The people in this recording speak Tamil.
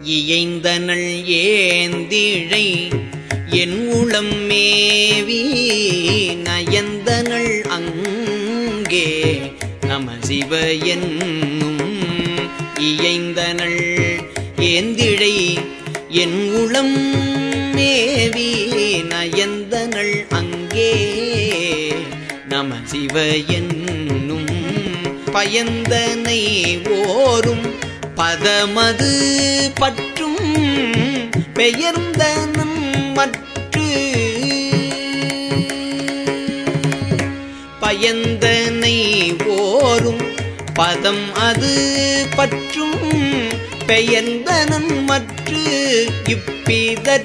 இயைந்தனள் ஏந்திழை என் உளம் மேவி நயந்தனள் அங்கே நம சிவ என்னும் இயைந்தனள் ஏந்திழை என் உளம் மேவி நயந்தனள் அங்கே நம சிவ என்னும் பயந்தனை ஓரும் பதமது பற்றும் பெயர்ந்தனம் மற்று பயந்தனை ஓரும் பதம் அது பற்றும் பெயர்ந்தனன் மற்று இப்பிதற்றருத்தேனே